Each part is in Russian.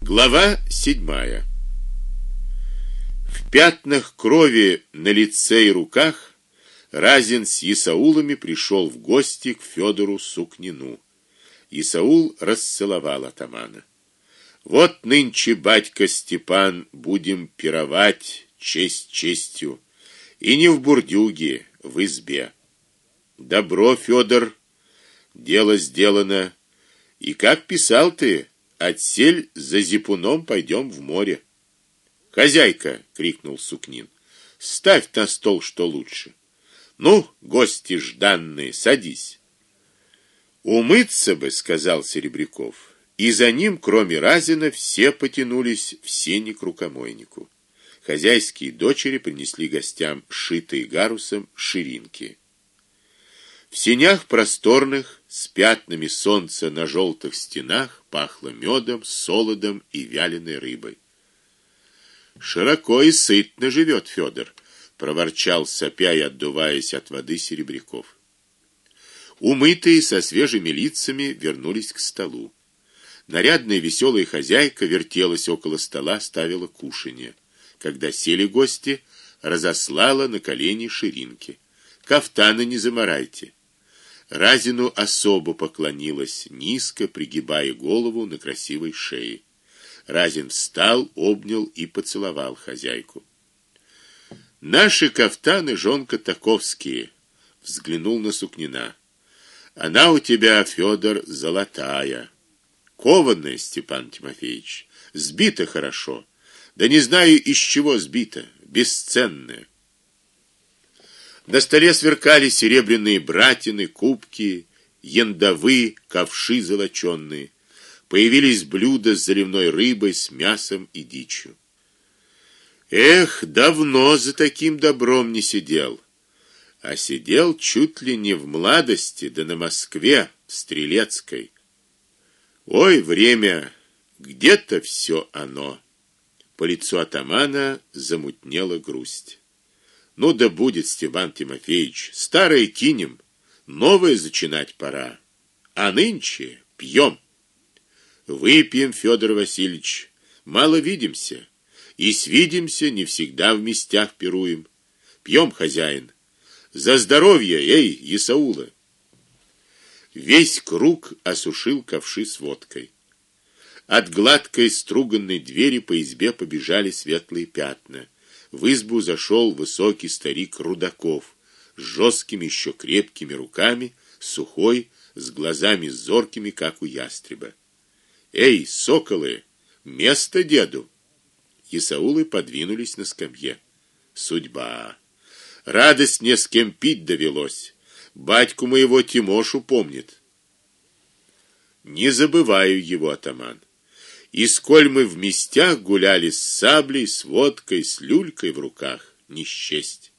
Глава седьмая. В пятнах крови на лице и руках Разин с Исаулами пришел в гости к Федору Сукнину. Исаул расцеловал атамана. Вот нынче батька Степан будем пировать честь честью, и не в бурдюге, в избе. Добро, Федор, дело сделано. И как писал ты, отсель за зипуном пойдем в море. Хозяйка, крикнул Сукнин. Ставь на стол что лучше. Ну, гости жданные, садись. Умыться бы, сказал Серебряков. И за ним, кроме Разина, все потянулись в сени к рукомойнику. Хозяйские дочери принесли гостям шитые гарусом ширинки. В сенях просторных, с пятнами солнца на желтых стенах, пахло медом, солодом и вяленой рыбой. Широко и сытно живет Федор, проворчал сопя и отдуваясь от воды Серебряков. Умытые со свежими лицами вернулись к столу. Нарядная веселая хозяйка вертелась около стола, ставила кушанье. Когда сели гости, разослала на колени ширинки. Кафтаны не заморайте. Разину особо поклонилась, низко пригибая голову на красивой шее. Разин встал, обнял и поцеловал хозяйку. Наши кафтаны жонка таковские, взглянул на Сукнина. Она у тебя, Федор, золотая. Кованная, Степан Тимофеевич, сбита хорошо. Да не знаю из чего сбита, бесценная. На столе сверкали серебряные братины, кубки, яндовы, ковши золочёные. Появились блюда с заливной рыбой, с мясом и дичью. Эх, давно за таким добром не сидел. А сидел чуть ли не в младости, да на Москве, в Стрелецкой. Ой, время, где-то все оно. По лицу атамана замутнела грусть. Ну да будет, Степан Тимофеевич, старое кинем, новое зачинать пора. А нынче пьем. Выпьем, Федор Васильевич. Мало видимся, и свидимся не всегда в местях пируем. Пьем, хозяин. За здоровье, эй, Исаула. Весь круг осушил ковши с водкой. От гладкой струганной двери по избе побежали светлые пятна в избу зашел высокий старик Рудаков с жесткими еще крепкими руками, сухой, с глазами зоркими, как у ястреба. Эй, соколы, место деду. Исаулы подвинулись на скамье. Судьба. Радость не с кем пить довелось. Батьку моего Тимошу помнит. Не забываю его, атаман. И сколь мы в местях гуляли с саблей, с водкой, с люлькой в руках, не счесть.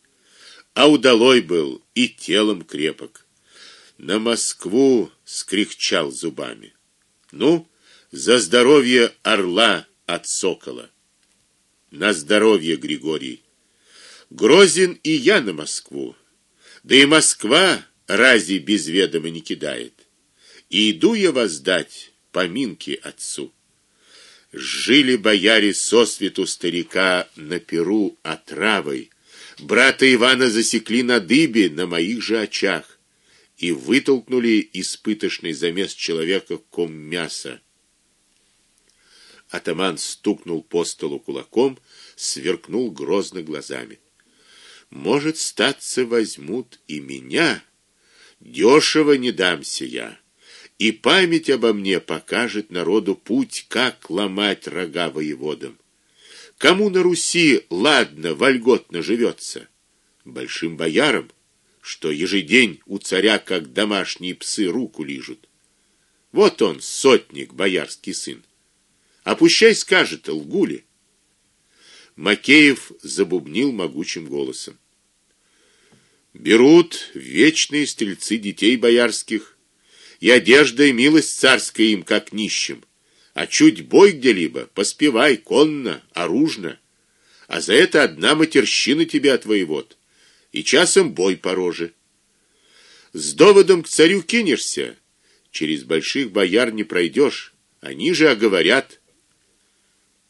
А удалой был и телом крепок. На Москву скрихчал зубами. Ну, за здоровье орла от сокола. На здоровье, Григорий. Грозин и я на Москву. Да и Москва рази без ведома не кидает. И иду я воздать поминки отцу. Жили бояре со свету старика на перу отравой. Брата Ивана засекли на дыбе на моих же очах и вытолкнули испыточный замес человека ком мяса. Атаман стукнул по столу кулаком, сверкнул грозно глазами. Может, статься возьмут и меня. Дешево не дамся я и память обо мне покажет народу путь, как ломать рога воеводам. Кому на Руси ладно, вольготно живется? Большим боярам, что ежедень у царя как домашние псы руку лижут. Вот он, сотник, боярский сын. А пущай скажет, лгули. Макеев забубнил могучим голосом. Берут вечные стрельцы детей боярских и одежда и милость царская им как нищим. А чуть бой где-либо, поспевай конно, оружно. А за это одна матерщина тебе от воевод. И часом бой по роже. С доводом к царю кинешься, через больших бояр не пройдешь, они же оговорят.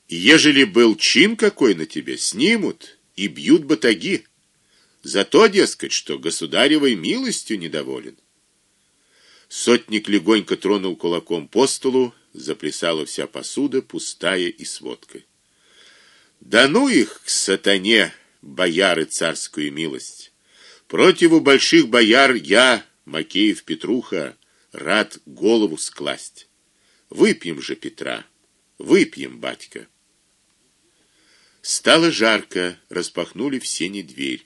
Ежели был чин какой на тебе, снимут и бьют батаги. За то, дескать, что государевой милостью недоволен. Сотник легонько тронул кулаком по столу, заплясала вся посуда, пустая и с водкой. Да ну их к сатане, бояры царскую милость. Противу больших бояр я, Макеев Петруха, рад голову скласть. Выпьем же Петра. Выпьем, батька. Стало жарко, распахнули в сени дверь.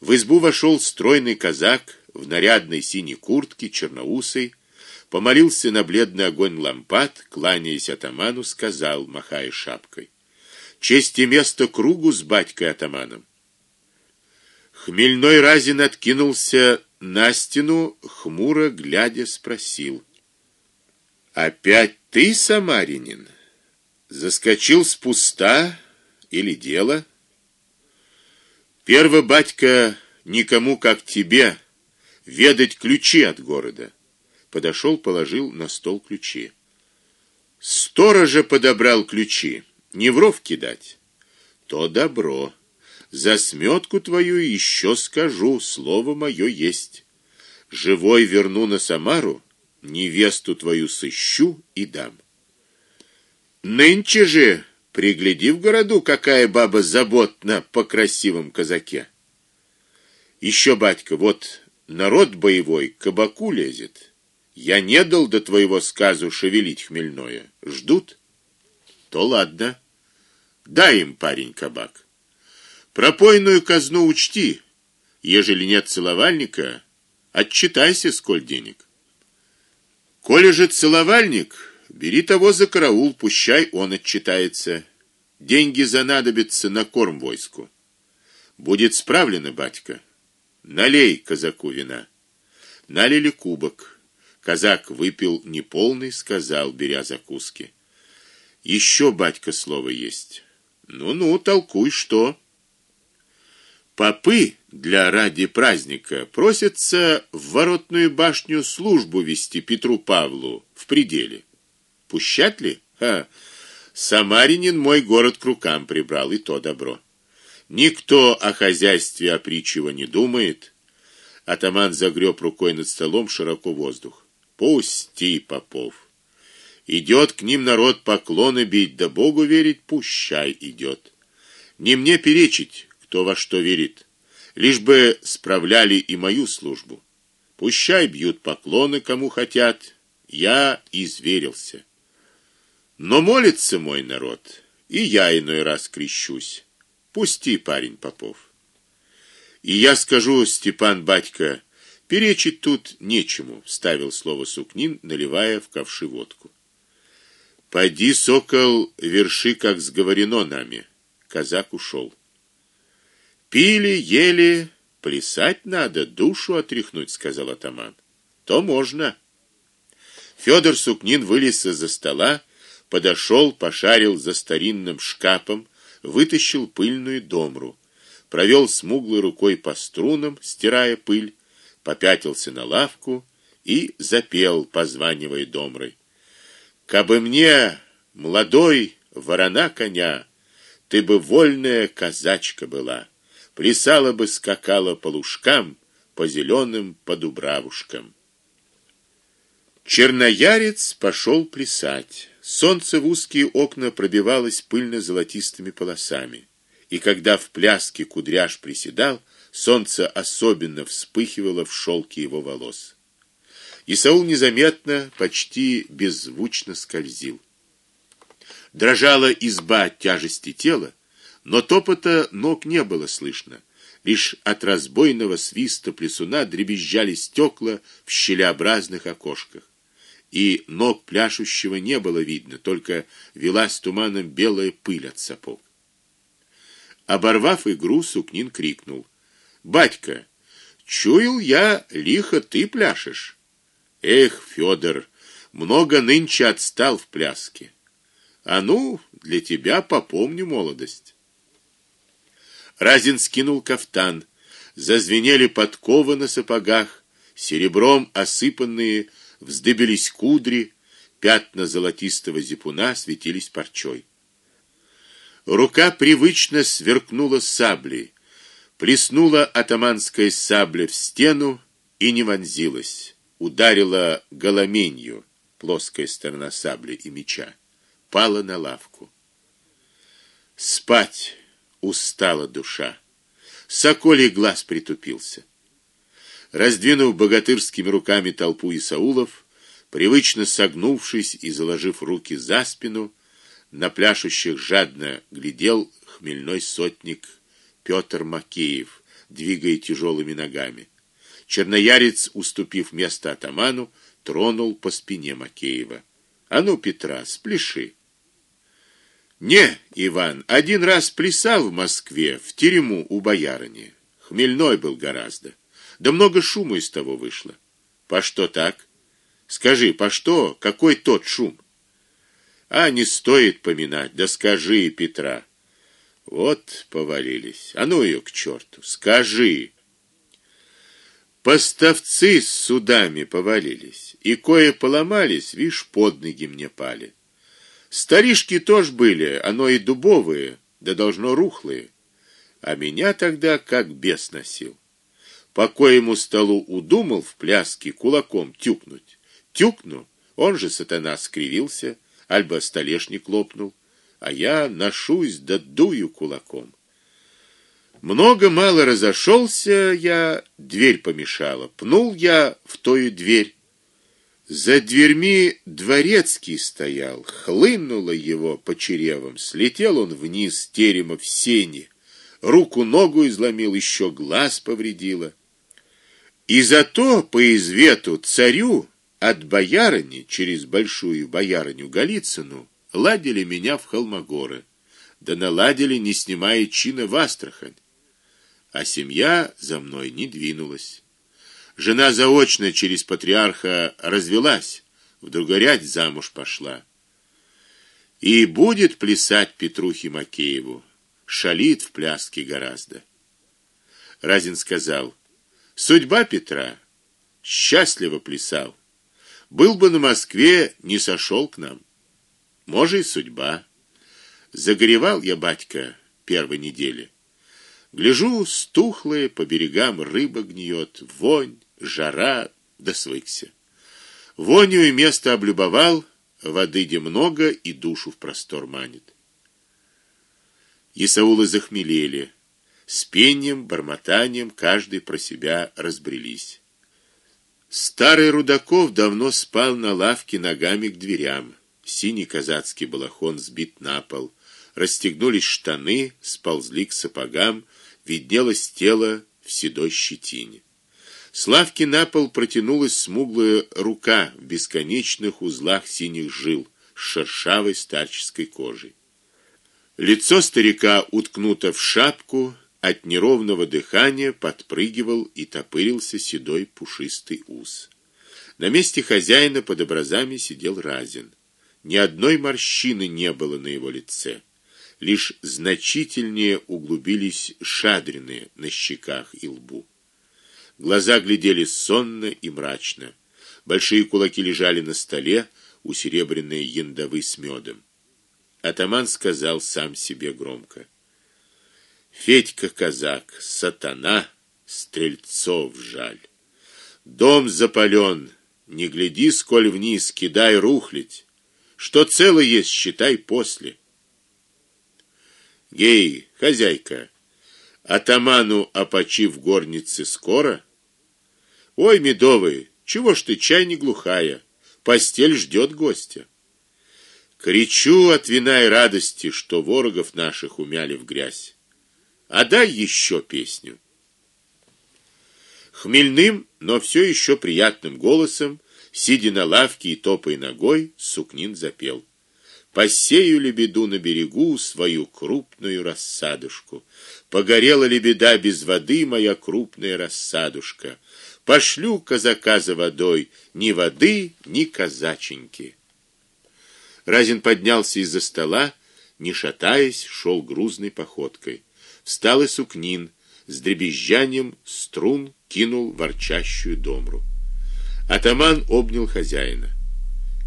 В избу вошел стройный казак в нарядной синей куртке, черноусый, помолился на бледный огонь лампад, кланяясь атаману, сказал, махая шапкой: "Честь и место кругу с батькой атаманом". Хмельной Разин откинулся на стену, хмуро глядя, спросил: "Опять ты, самаринин? Заскочил с пуста или дело?" Перво батька никому, как тебе, ведать ключи от города. Подошел, положил на стол ключи. Сторожа подобрал ключи, не в ров кидать. То добро. За сметку твою еще скажу, слово мое есть. Живой верну на Самару, невесту твою сыщу и дам. Нынче же пригляди в городу, какая баба заботна по красивом казаке. Еще батька, вот народ боевой к кабаку лезет. Я не дал до твоего сказу шевелить хмельное. Ждут. То ладно. Дай им, парень, кабак. Пропойную казну учти. Ежели нет целовальника, отчитайся, сколь денег. Коли же целовальник, бери того за караул, пущай он отчитается. Деньги занадобятся на корм войску. Будет справлено, батька. Налей казаку вина. Налили кубок. Казак выпил неполный, сказал, беря закуски: Еще, батька, слово есть. Ну-ну, толкуй, что? Попы для ради праздника просятся в воротную башню службу вести Петру Павлу в пределе. Пущать ли? Ха. Самаринин мой город к рукам прибрал, и то добро. Никто о хозяйстве опричего не думает. Атаман загреб рукой над столом широко воздух. Пусти, попов. Идет к ним народ поклоны бить, да Богу верить, пущай идет. Не мне перечить, кто во что верит, лишь бы справляли и мою службу. Пущай бьют поклоны кому хотят, я изверился. Но молится мой народ, и я иной раз крещусь. Пусти, парень Попов. И я скажу, Степан батька, перечить тут нечему, вставил слово Сукнин, наливая в ковши водку. Пойди, сокол, верши, как сговорено нами. Казак ушел. Пили, ели, плясать надо, душу отряхнуть, сказал атаман. То можно. Федор Сукнин вылез из-за стола, подошел, пошарил за старинным шкафом, вытащил пыльную домру, провел смуглой рукой по струнам, стирая пыль, попятился на лавку и запел, позванивая домрой. Кабы мне, молодой ворона коня, ты бы вольная казачка была плясала бы, скакала по лужкам, по зеленым по дубравушкам. Черноярец пошел плясать. Солнце в узкие окна пробивалось пыльно-золотистыми полосами, и когда в пляске кудряш приседал, солнце особенно вспыхивало в шелке его волос. Исаул незаметно, почти беззвучно скользил. Дрожала изба от тяжести тела, но топота ног не было слышно. Лишь от разбойного свиста плесуна дребезжали стекла в щелеобразных окошках. И ног пляшущего не было видно, только велась туманом белая пыль от сапог. Оборвав игру, Сукнин крикнул: "Батька, чуял я, лихо ты пляшешь. Эх, Федор, много нынче отстал в пляске. А ну, для тебя попомню молодость". Разин скинул кафтан, зазвенели подковы на сапогах, серебром осыпанные вздыбились кудри, пятна золотистого зипуна светились парчой. Рука привычно сверкнула саблей, плеснула атаманская сабля в стену и не вонзилась, ударила голоменью, плоская сторона сабли и меча, пала на лавку. Спать устала душа. Соколий глаз притупился. Раздвинув богатырскими руками толпу Исаулов, привычно согнувшись и заложив руки за спину, на пляшущих жадно глядел хмельной сотник Петр Макеев, двигая тяжелыми ногами. Черноярец, уступив место атаману, тронул по спине Макеева. А ну, Петра, спляши. Не, Иван, один раз плясал в Москве в терему у боярыни. Хмельной был гораздо. Да много шума из того вышло. По что так? Скажи, по что? Какой тот шум? А не стоит поминать, да скажи, Петра. Вот повалились. А ну ее к черту, скажи. Поставцы с судами повалились, и кое поломались, вишь, под ноги мне пали. Старишки тоже были, оно и дубовые, да должно рухлые. А меня тогда как бес носил. По коему столу удумал в пляске кулаком тюкнуть. Тюкну, он же сатана скривился, альба столешник лопнул, а я ношусь да дую кулаком. Много мало разошелся я, дверь помешала. Пнул я в тою дверь. За дверьми дворецкий стоял, хлынуло его по черевам, слетел он вниз с терема в сени, руку ногу изломил, еще глаз повредило. И зато по извету царю от боярыни через большую боярыню Голицыну ладили меня в Холмогоры, да наладили, не снимая чина в Астрахань. А семья за мной не двинулась. Жена заочно через патриарха развелась, в другорядь замуж пошла. И будет плясать Петрухе Макееву, шалит в пляске гораздо. Разин сказал: "Судьба Петра счастливо плясал. Был бы на Москве, не сошел к нам. Может, и судьба. Загоревал я, батька, первой недели. Гляжу, стухлые по берегам рыба гниет, вонь, жара, да свыкся. Вонью и место облюбовал, воды де много и душу в простор манит. Исаулы захмелели, с пением, бормотанием каждый про себя разбрелись. Старый Рудаков давно спал на лавке ногами к дверям. Синий казацкий балахон сбит на пол, расстегнулись штаны, сползли к сапогам, виднелось тело в седой щетине. С лавки на пол протянулась смуглая рука в бесконечных узлах синих жил с шершавой старческой кожей. Лицо старика уткнуто в шапку, от неровного дыхания подпрыгивал и топырился седой пушистый ус. На месте хозяина под образами сидел Разин. Ни одной морщины не было на его лице, лишь значительнее углубились шадрины на щеках и лбу. Глаза глядели сонно и мрачно. Большие кулаки лежали на столе, у серебряные яндовы с медом. Атаман сказал сам себе громко: Федька казак, сатана, стрельцов жаль. Дом запален, не гляди, сколь вниз, кидай рухлить. Что целый есть, считай после. Гей, хозяйка, атаману опочи в горнице скоро? Ой, медовый, чего ж ты чай не глухая? Постель ждет гостя. Кричу от вина и радости, что ворогов наших умяли в грязь. А дай еще песню. Хмельным, но все еще приятным голосом, сидя на лавке и топая ногой, Сукнин запел: Посею лебеду на берегу свою крупную рассадушку. Погорела лебеда без воды моя крупная рассадушка. Пошлю казака за водой, ни воды, ни казаченьки. Разин поднялся из-за стола, не шатаясь, шел грузной походкой. Встал и Сукнин, с дребезжанием струн кинул ворчащую домру. Атаман обнял хозяина.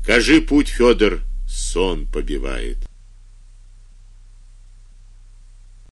"Кажи путь, Федор, сон побивает".